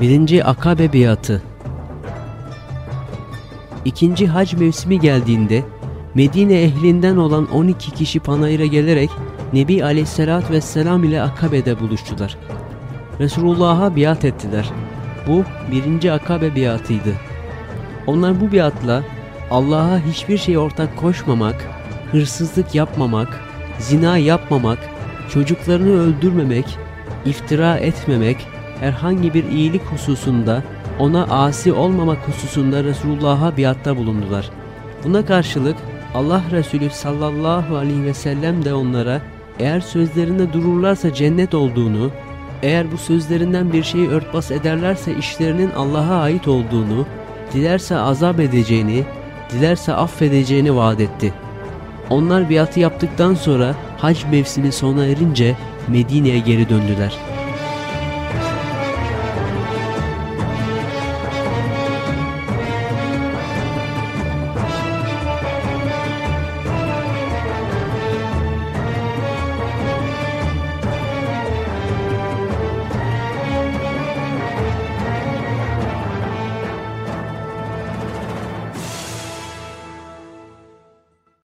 1. Akabe Biatı İkinci hac mevsimi geldiğinde Medine ehlinden olan 12 kişi panayıra gelerek Nebi Aleyhisselatü Vesselam ile Akabe'de buluştular. Resulullah'a biat ettiler. Bu birinci Akabe biatıydı. Onlar bu biatla Allah'a hiçbir şey ortak koşmamak, hırsızlık yapmamak, zina yapmamak, çocuklarını öldürmemek, iftira etmemek, herhangi bir iyilik hususunda ona asi olmamak hususunda Resulullah'a biatta bulundular. Buna karşılık Allah Resulü sallallahu aleyhi ve sellem de onlara eğer sözlerinde dururlarsa cennet olduğunu, eğer bu sözlerinden bir şeyi örtbas ederlerse işlerinin Allah'a ait olduğunu, dilerse azap edeceğini, dilerse affedeceğini vaat etti. Onlar biatı yaptıktan sonra hac mevsimi sona erince Medine'ye geri döndüler.''